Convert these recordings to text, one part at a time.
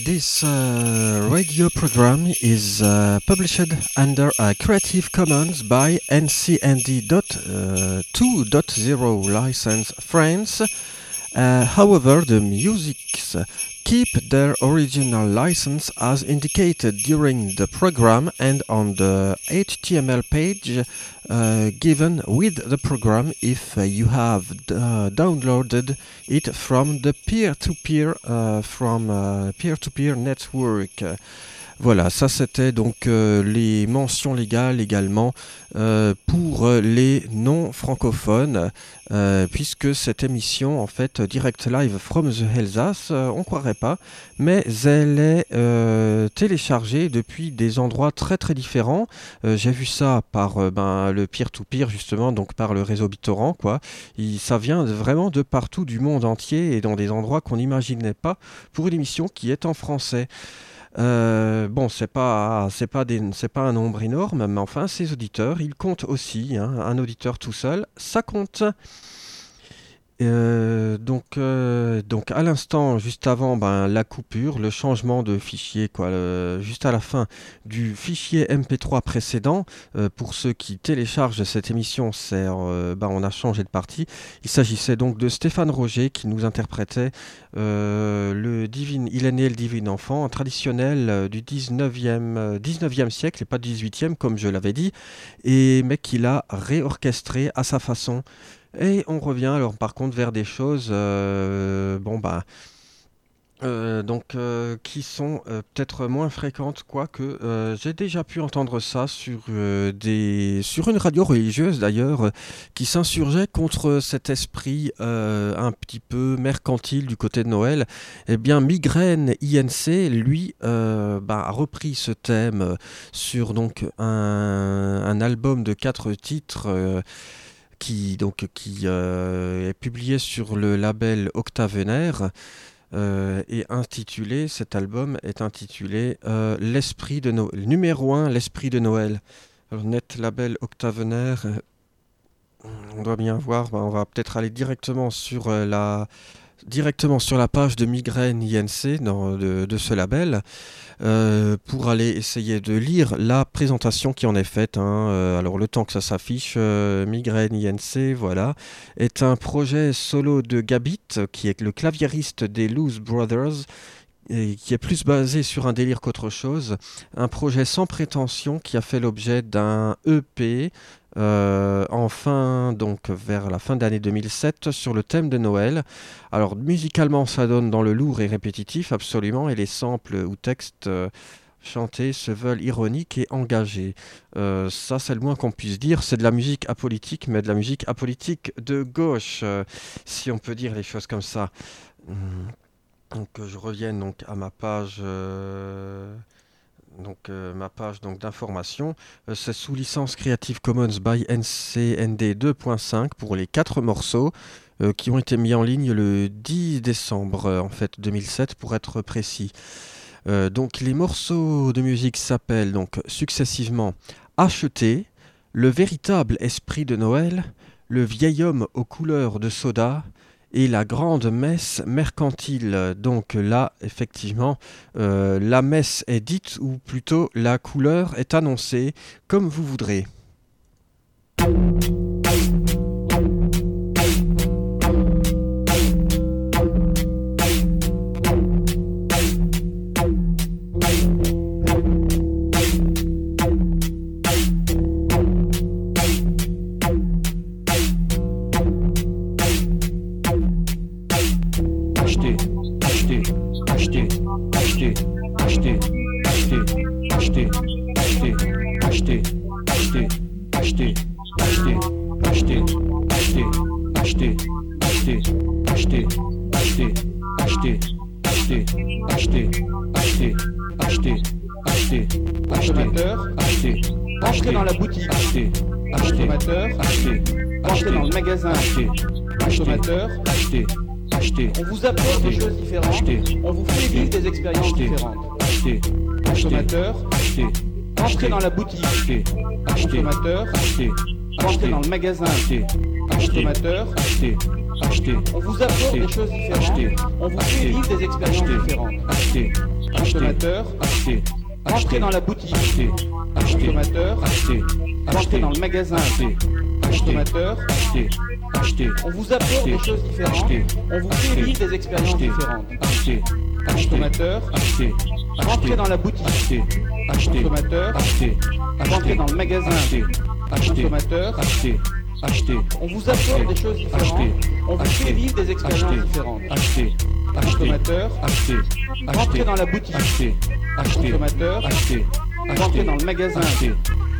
This uh, radio program is uh, published under a Creative Commons by NCND.2.0 license France. Uh, however, the musics keep their original license as indicated during the program and on the HTML page uh, given with the program if uh, you have uh, downloaded it from the peer-to-peer uh, from uh, peer-to-peer network. Voilà, ça c'était donc euh, les mentions légales également euh, pour les non francophones, euh, puisque cette émission en fait direct live from the Alsace, on croirait pas, mais elle est téléchargée depuis des endroits très très différents. J'ai vu ça par ben, le peer-to-peer justement, donc par le réseau BitTorrent quoi. ça vient vraiment de partout du monde entier et dans des endroits qu'on n'imaginait pas pour une émission qui est en français. Euh, bon, c'est pas c'est pas pas un nombre énorme, mais enfin, ces auditeurs, ils comptent aussi. Hein. un auditeur tout seul, ça compte. Euh, donc, euh, donc à l'instant, juste avant ben, la coupure, le changement de fichier, quoi, juste à la fin du fichier MP3 précédent, euh, pour ceux qui téléchargent cette émission, c'est, ben, on a changé de partie. Il s'agissait donc de Stéphane Roger qui nous interprétait le divine, Il est né le divin enfant, un traditionnel du 19e, 19e siècle et pas 18e comme je l'avais dit, et, mais qu'il a réorchestré à sa façon. Et on revient alors par contre vers des choses, euh, bon bah, euh, donc euh, qui sont peut-être moins fréquentes, quoique j'ai déjà pu entendre ça sur, des, sur une radio religieuse d'ailleurs, qui s'insurgeait contre cet esprit un petit peu mercantile du côté de Noël. Eh bien, Migraine INC, lui, bah, a repris ce thème sur donc un, un album de quatre titres qui, donc, qui euh, est publié sur le label Octavenaire. Euh, et intitulé, cet album est intitulé euh, L'Esprit de Noël, numéro 1, L'Esprit de Noël. Alors, net label Octavenaire, on doit bien voir, bah, on va peut-être aller directement sur la, directement sur la page de Migraine INC de, ce label euh, pour aller essayer de lire la présentation qui en est faite. Hein. Euh, alors le temps que ça s'affiche, euh, Migraine INC, voilà, est un projet solo de Gabit, qui est le claviériste des Loose Brothers, et qui est plus basé sur un délire qu'autre chose. Un projet sans prétention qui a fait l'objet d'un EP euh, enfin donc vers la fin d'année 2007 sur le thème de Noël. Alors musicalement ça donne dans le lourd et répétitif absolument et les samples ou textes euh, chantés se veulent ironiques et engagés. Euh, ça c'est le moins qu'on puisse dire, c'est de la musique apolitique mais de la musique apolitique de gauche si on peut dire les choses comme ça. Hum, je reviens à ma page donc euh, ma page donc d'information. Euh, c'est sous licence Creative Commons by NCND 2.5 pour les quatre morceaux euh, qui ont été mis en ligne le 10 décembre en fait 2007 pour être précis. donc les morceaux de musique s'appellent donc successivement Acheter, Le véritable esprit de Noël, Le vieil homme aux couleurs de soda, et la grande messe mercantile. Donc là, effectivement, euh, la messe est dite, ou plutôt la couleur est annoncée, comme vous voudrez. Différentes. Achetez. Consommateur. Achetez. Rentrez dans la boutique. Achetez. Consommateur. Achetez. Rentrez dans le magasin. Achetez. Consommateur. Achetez. Achetez. On vous apporte des choses différentes. On vous fait vivre des expériences différentes. Achetez. Consommateur. Achetez. Rentrez dans la boutique. Achetez. Consommateur. Achetez. Rentrez dans le magasin. Achetez. Consommateur. Achetez. Achetez. On vous apporte des choses différentes. On vous fait vivre des expériences différentes. Achetez. Consommateur. Achetez. Rentrez dans la boutique. Achetez. Consommateur. Achetez. Rentrez dans le magasin. Achetez. Consommateur. Achetez. Achetez. On vous apporte des choses différentes. On vous fait vivre des expériences différentes. Achetez. Consommateur. Achetez. Rentrez dans la boutique. Achetez. Consommateur. Achetez. Rentrez dans le magasin. Achetez.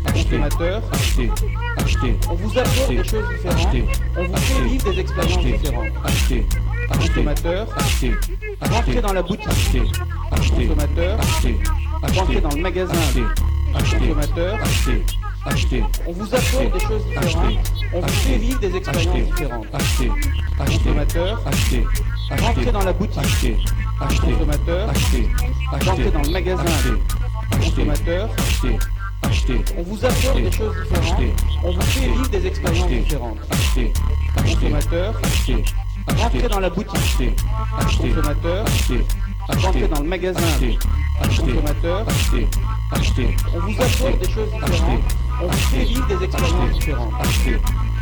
Consommateur. Achetez. Achetez. On vous apporte des choses différentes. On vous fait vivre des expériences différentes. Achetez. Consommateur. Achetez. Rentrez dans la boutique. Achetez. Consommateur. Achetez. Rentrez dans le magasin. Achetez. Consommateur. Achetez. Achetez. On vous apporte des choses différentes. On vous fait vivre des expériences différentes. Achetez. Consommateur. Achetez. Rentrez dans la boutique. Achetez. Consommateur. Achetez. Rentrez dans le magasin. Achetez. Consommateur. Achetez. On vous apporte des choses différentes. On vous fait vivre des expériences différentes. Achetez. Consommateur. Achetez. Rentrez dans la boutique. Achetez. Consommateur. Achetez. Rentrez dans le magasin. Achetez. Consommateur. Achetez. Achetez. On vous apporte des choses différentes. On vous fait vivre des expériences différentes. Achetez.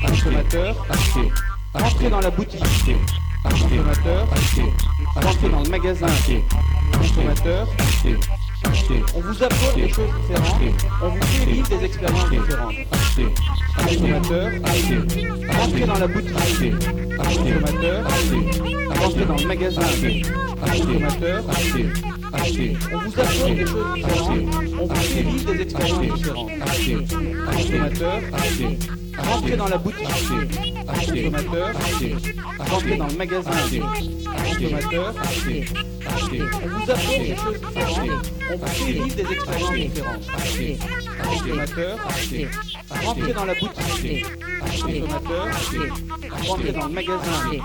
Consommateur. Achetez. Rentrez dans la boutique. Achetez. Consommateur. Achetez. Rentrez dans le magasin. Achetez. Consommateur. Achetez. Achetez. On vous apporte des choses différentes. On vous fait vivre des expériences différentes. Achetez. Consommateur. Achetez. Rentrez dans la boutique. Achetez. Consommateur. Achetez. Rentrez dans le magasin. Achetez. Consommateur. Achetez. Achetez. On vous apporte des choses différentes. On vous fait vivre des expériences différentes. Achetez. Consommateur. Achetez. Rentrez dans la boutique. Achetez. Consommateur. Achetez. Rentrez dans le magasin. Achetez. Achetez. Achetez. On vous apporte des choses différentes. On vous vivre des expériences différentes. Achetez. Achetez. Dans la boutique. Achetez. Achetez. Dans le magasin. Achetez.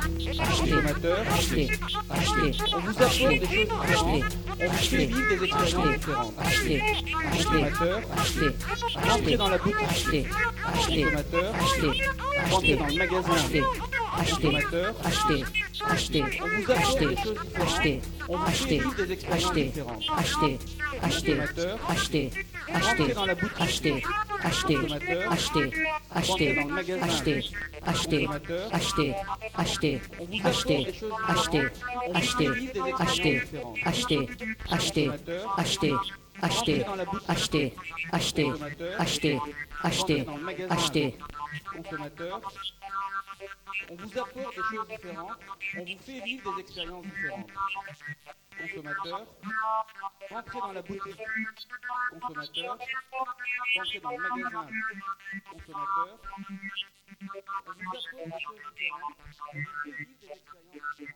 Achetez. Achetez. On vous apporte des choses différentes. Achetez. On vous Achetez. vivre des expériences Achetez. différentes. Achetez. Achetez. Achetez. Achetez. dans la boutique. Achetez. Achetez. Achetez. Achetez. dans le magasin. Achetez. Achetez. Consommateur. Achetez. Achetez. On vous apporte Achetez. des choses Achetez. différentes. On vous Achetez. fait vivre des expériences Achetez. différentes. Acheter, acheter, Consommateur. acheter, acheter, dans la boutique. acheter, acheter, Consommateur. acheter, acheter, Achetez. Consommateur. On vous apporte des choses différentes, on vous fait vivre des expériences différentes. Consommateur, entrez dans la boutique. Consommateur, entrez dans le magasin. Consommateur, on vous apporte des choses différentes, on vous fait vivre des expériences différentes.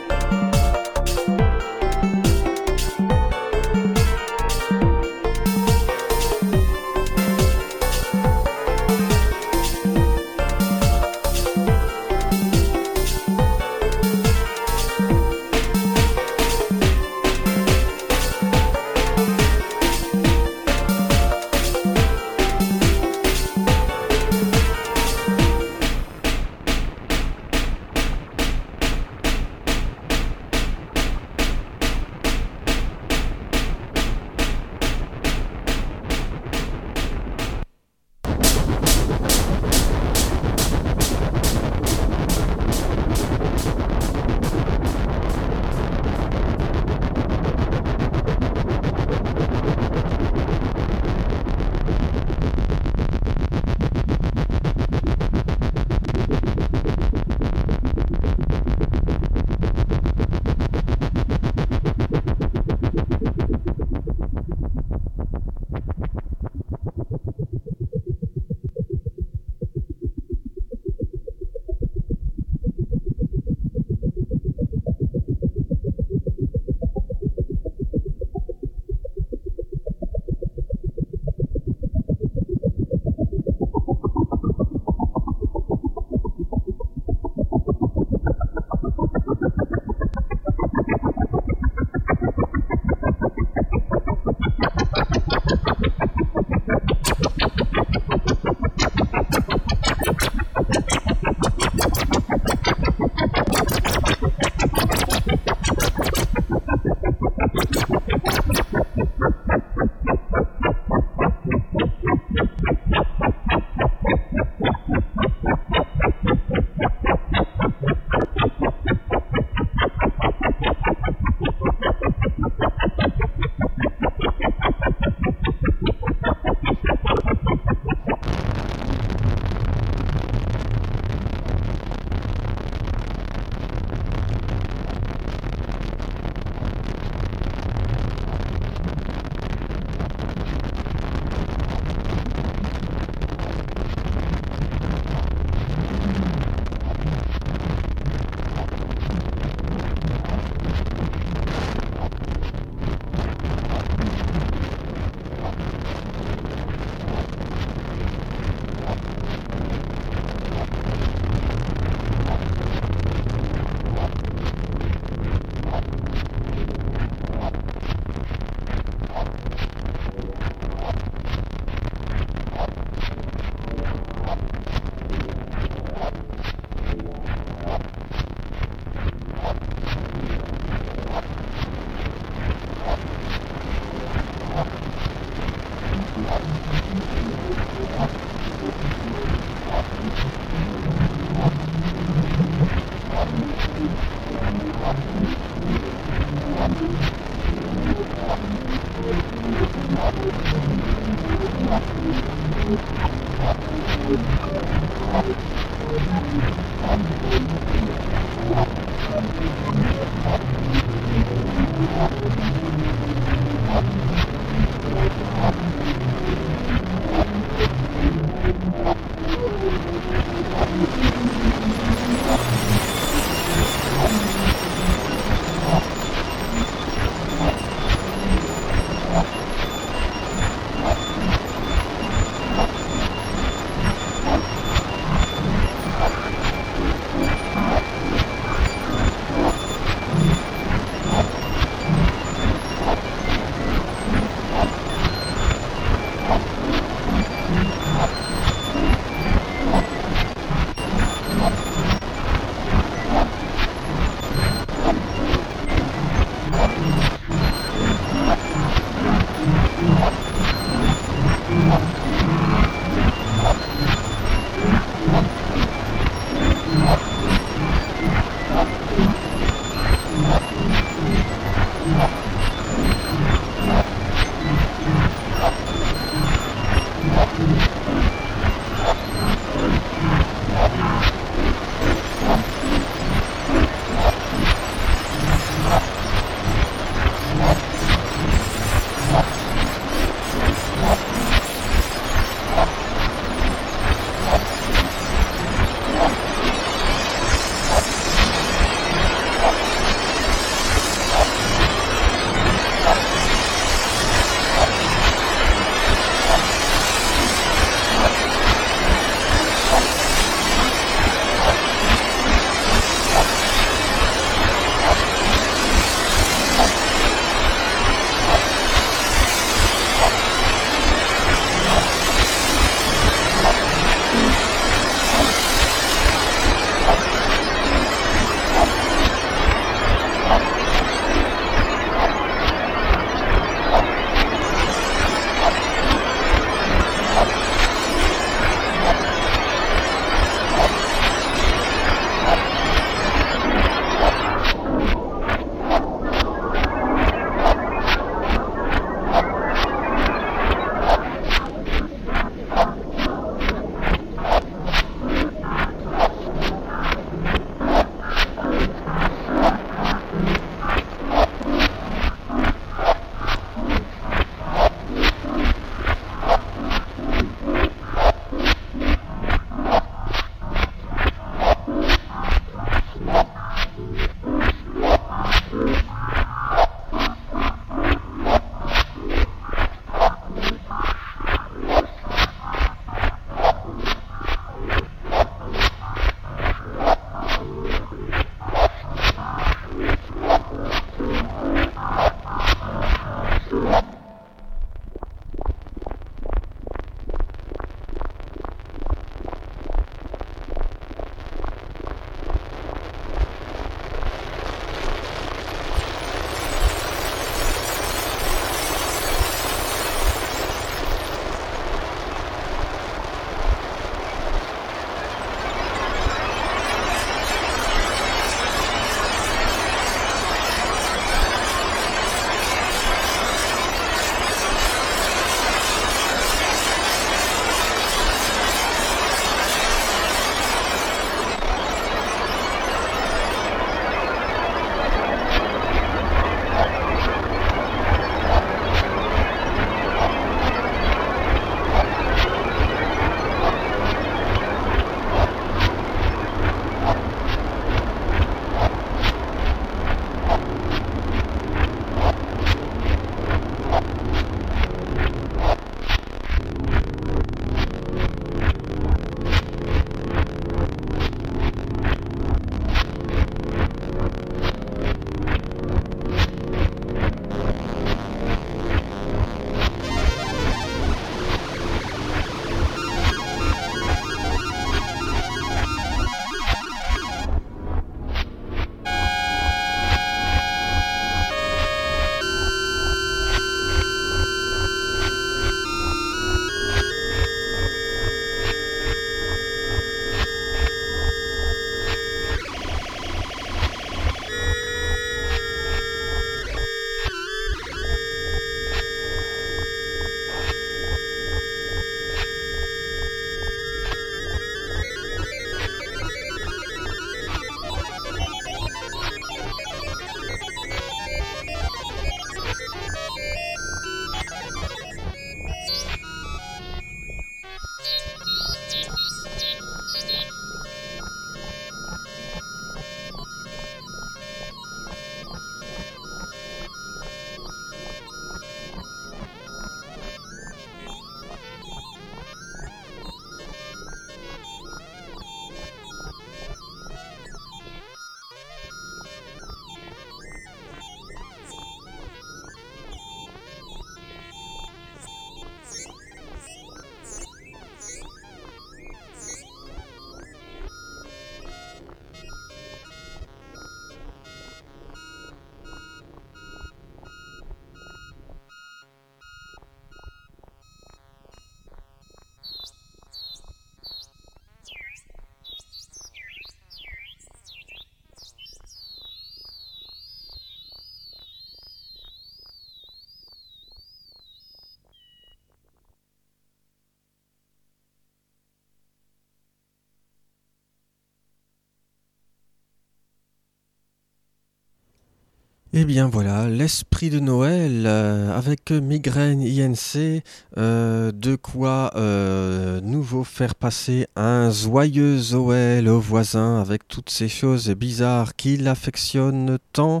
Eh bien voilà, l'esprit de Noël euh, avec Migraine INC, euh, de quoi euh, nouveau faire passer un joyeux Noël aux voisins avec toutes ces choses bizarres qu'il affectionne tant.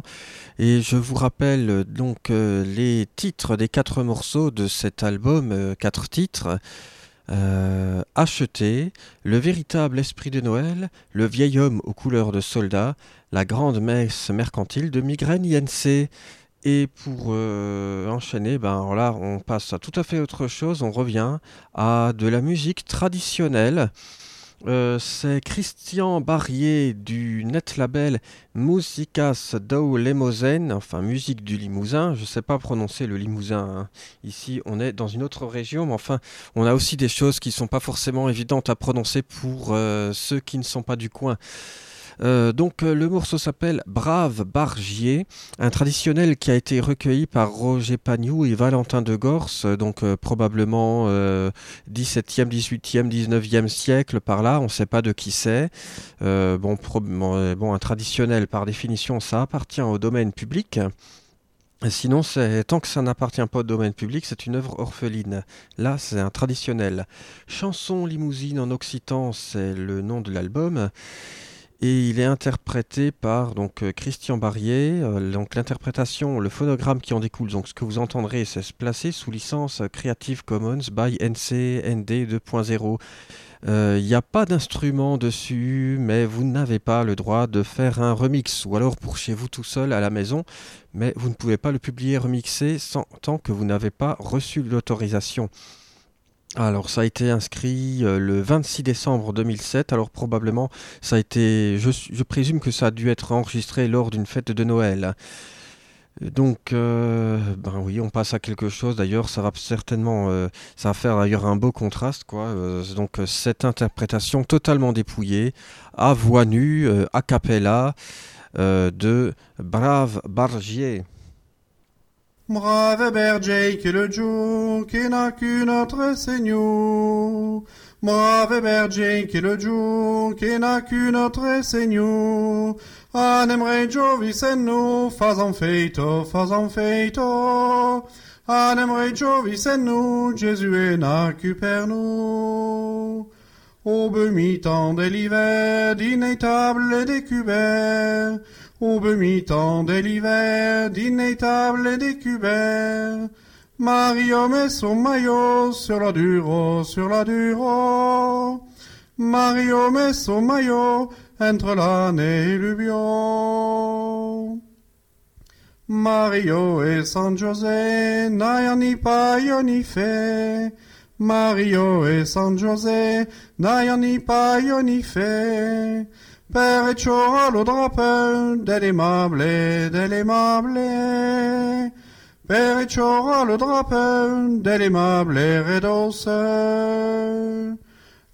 Et je vous rappelle donc les titres des quatre morceaux de cet album, quatre titres. Acheter, le véritable esprit de Noël, le vieil homme aux couleurs de soldat, la grande messe mercantile de Migraine INC. Et pour euh, enchaîner, ben là, on passe à tout à fait autre chose. On revient à de la musique traditionnelle. Euh, c'est Christian Barrier du net label Musicas do Limousin, enfin musique du Limousin. Je ne sais pas prononcer le Limousin. Hein. Ici, on est dans une autre région, mais enfin, on a aussi des choses qui ne sont pas forcément évidentes à prononcer pour euh, ceux qui ne sont pas du coin. Euh, donc euh, le morceau s'appelle Brave Bargier, un traditionnel qui a été recueilli par Roger Pagnou et Valentin de Gorse, euh, donc probablement 17e, 18e, 19e siècle par là, on ne sait pas de qui c'est. bon, un traditionnel par définition, ça appartient au domaine public. Sinon, tant que ça n'appartient pas au domaine public, c'est une œuvre orpheline. Là, c'est un traditionnel. Chanson limousine en occitan, c'est le nom de l'album et il est interprété par donc euh, Christian Barrier. Euh, donc l'interprétation, le phonogramme qui en découle, ce que vous entendrez, c'est se placer sous licence Creative Commons by NC ND 2.0. Il n'y a pas d'instrument dessus, mais vous n'avez pas le droit de faire un remix, ou alors pour chez vous tout seul à la maison, mais vous ne pouvez pas le publier remixé sans, tant que vous n'avez pas reçu l'autorisation. Alors ça a été inscrit euh, le 26 décembre 2007, alors probablement ça a été, je, présume que ça a dû être enregistré lors d'une fête de Noël. Donc, euh, ben oui, on passe à quelque chose. D'ailleurs, ça va certainement, euh, ça va faire d'ailleurs un beau contraste, quoi. donc, cette interprétation totalement dépouillée, à voix nue, a cappella, de Brave Bargier. Brave berger qui le jour, qui n'a qu'une autre Seigneur. Brave berger qui le jour, qui n'a qu'une autre Seigneur. Anemre Giovisenno, faisant feito, faisant feito. Anemre Giovisenno, Jésus n'a que per nous. Mi-temps de l'hiver, d'inétable découvert, au mi-temps de l'hiver, et découvert, Mario met son maillot sur la duro, sur la duro. Mario met son maillot entre l'année et le. Mario et San José n'ayant ni paille ni fait. Mario et San José n'ayant ni paille ni fait. Per lo drape dell'aimable, dell'aimable. Per lo drape dell'aimable redosse.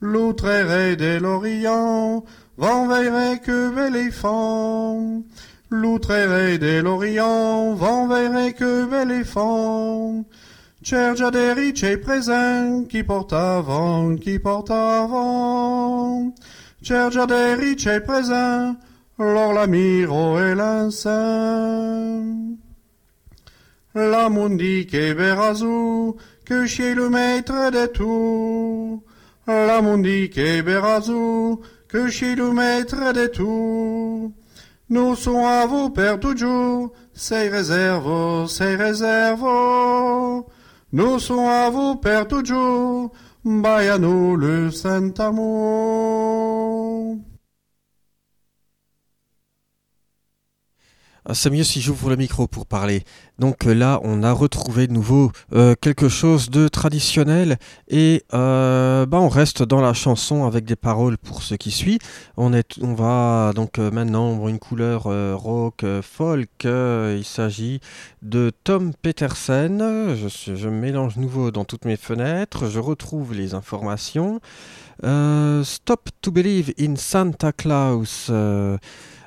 L'outrere de l'Orient, van veillerait que l'éléphant. L'outrere de l'Orient, van veillerait que l'éléphant. Cergia de riche présent, qui porte avant, qui porte avant. Cergia de riche présent, lor la miro e. La mundi che berazou, que chez le maître de tout. La mundi che berazou, que chez le maître de tout. Nous sommes à vous père toujours, c'est réserve, c'est réserve. Nous sommes à vous père toujours, nous le saint amour. Ah, c'est mieux si j'ouvre le micro pour parler. Donc euh, là, on a retrouvé de nouveau euh, quelque chose de traditionnel et euh, bah, on reste dans la chanson avec des paroles pour ce qui suit. On, est, on va donc maintenant avoir une couleur rock, folk. il s'agit de Tom Petersen. Je, je mélange nouveau dans toutes mes fenêtres. Je retrouve les informations. Stop to Believe in Santa Claus.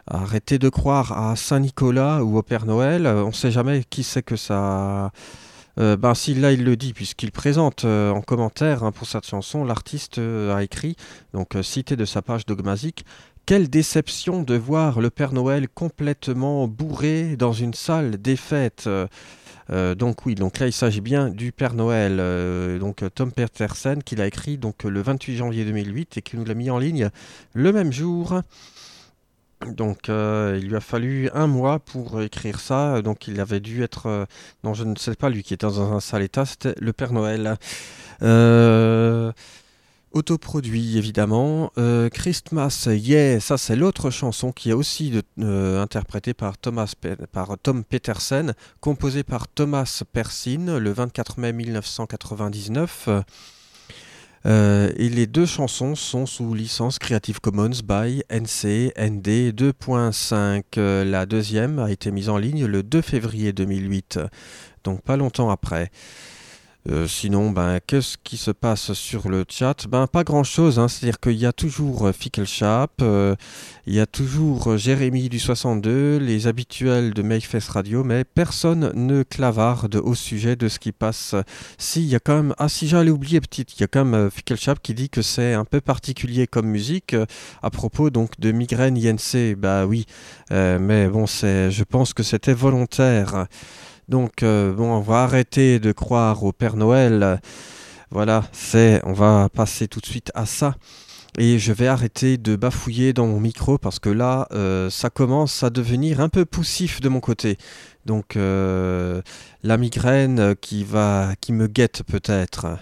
Arrêtez de croire à Saint-Nicolas ou au Père Noël. Euh, on ne sait jamais qui c'est que ça. Euh, ben si là il le dit puisqu'il présente euh, en commentaire hein, pour cette chanson, l'artiste a écrit donc cité de sa page dogmatique quelle déception de voir le Père Noël complètement bourré dans une salle des fêtes. Donc oui, donc là il s'agit bien du Père Noël, donc Tom Petersen qui l'a écrit donc le 28 janvier 2008 et qui nous l'a mis en ligne le même jour. Donc euh, il lui a fallu un mois pour écrire ça, donc il avait dû être... non je ne sais pas lui qui était dans un sale état, c'était le Père Noël. Autoproduit évidemment. Euh, Christmas Yeah, ça c'est l'autre chanson qui est aussi euh, interprétée par, Thomas par Tom Petersen, composée par Thomas Persin le 24 mai 1999. Euh, et les deux chansons sont sous licence Creative Commons by NC ND 2.5. la deuxième a été mise en ligne le 2 février 2008, donc pas longtemps après. Euh, sinon, ben, qu'est-ce qui se passe sur le chat? Ben, pas grand-chose. Hein. C'est-à-dire qu'il y a toujours euh, Fickelchap, euh, il y a toujours Jérémy du 62, les habituels de Makeface Radio, mais personne ne clavarde au sujet de ce qui passe. Si, il y a quand même... Ah, si j'allais oublier, petite, il y a quand même Fickelchap qui dit que c'est un peu particulier comme musique à propos donc de migraine INC. Bah oui, mais bon, c'est, je pense que c'était volontaire. Donc, euh, bon, on va arrêter de croire au Père Noël. Voilà, c'est, on va passer tout de suite à ça. Et je vais arrêter de bafouiller dans mon micro parce que là, euh, ça commence à devenir un peu poussif de mon côté. Donc, euh, la migraine qui va, qui me guette peut-être.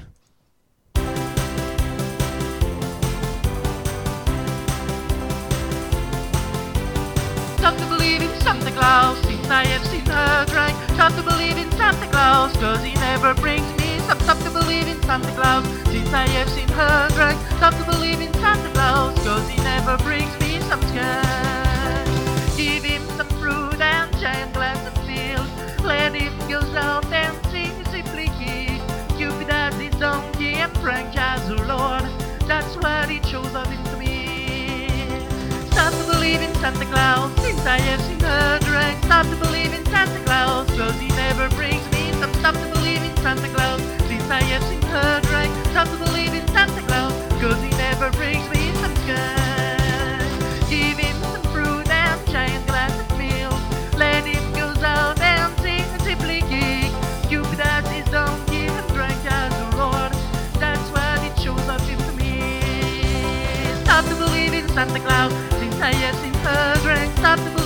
To believe in Santa Claus, cause he never brings me some. Stop to believe in Santa Claus, since I have seen her drink. Stop to believe in Santa Claus, cause he never brings me some cash. Give him some fruit and glass and field. Let him go out and sing simply key. Cupid has his donkey and Frank has believe in Santa Claus, since I have seen her drink. Stop to believe in Santa Claus, he never brings me some stuff to believe in Santa Claus. Since I have seen her drink, stop to believe in Santa Claus, he never brings me some cash. Give him some fruit and giant glass of milk. Let him go out and sing a simply gig. Cupid has his donkey and drink as a lord. That's what it shows up to me. Stop to believe in Santa Claus, I yet in her